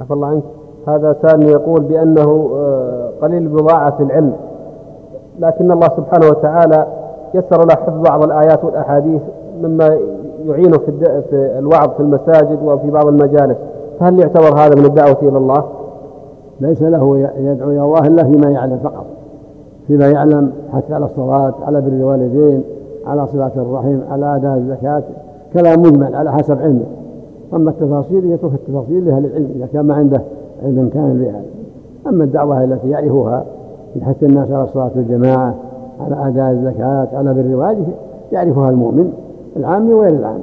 عفى الله عنك. هذا سائل يقول بأنه آه، قليل البضاعة في العلم. لكن الله سبحانه وتعالى يسر له حفظ بعض الآيات والأحاديث مما يعينه في الوعظ في المساجد وفي بعض المجالس. فهل يعتبر هذا من الدعوة إلى الله؟ ليس له يدعو إلى الله إلا فيما يعلم فقط. فيما يعلم حتى على الصلاة على بر الوالدين على صلاة الرحم على أداء الزكاة. كلام مجمل على حسب علمه. أما التفاصيل يترك التفاصيل لأهل العلم إذا كان ما عنده علم كامل بهذا أما الدعوة التي يعرفها يحث الناس على صلاة الجماعة على أداء الزكاة على بر الوالدين يعرفها المؤمن العام وغير العام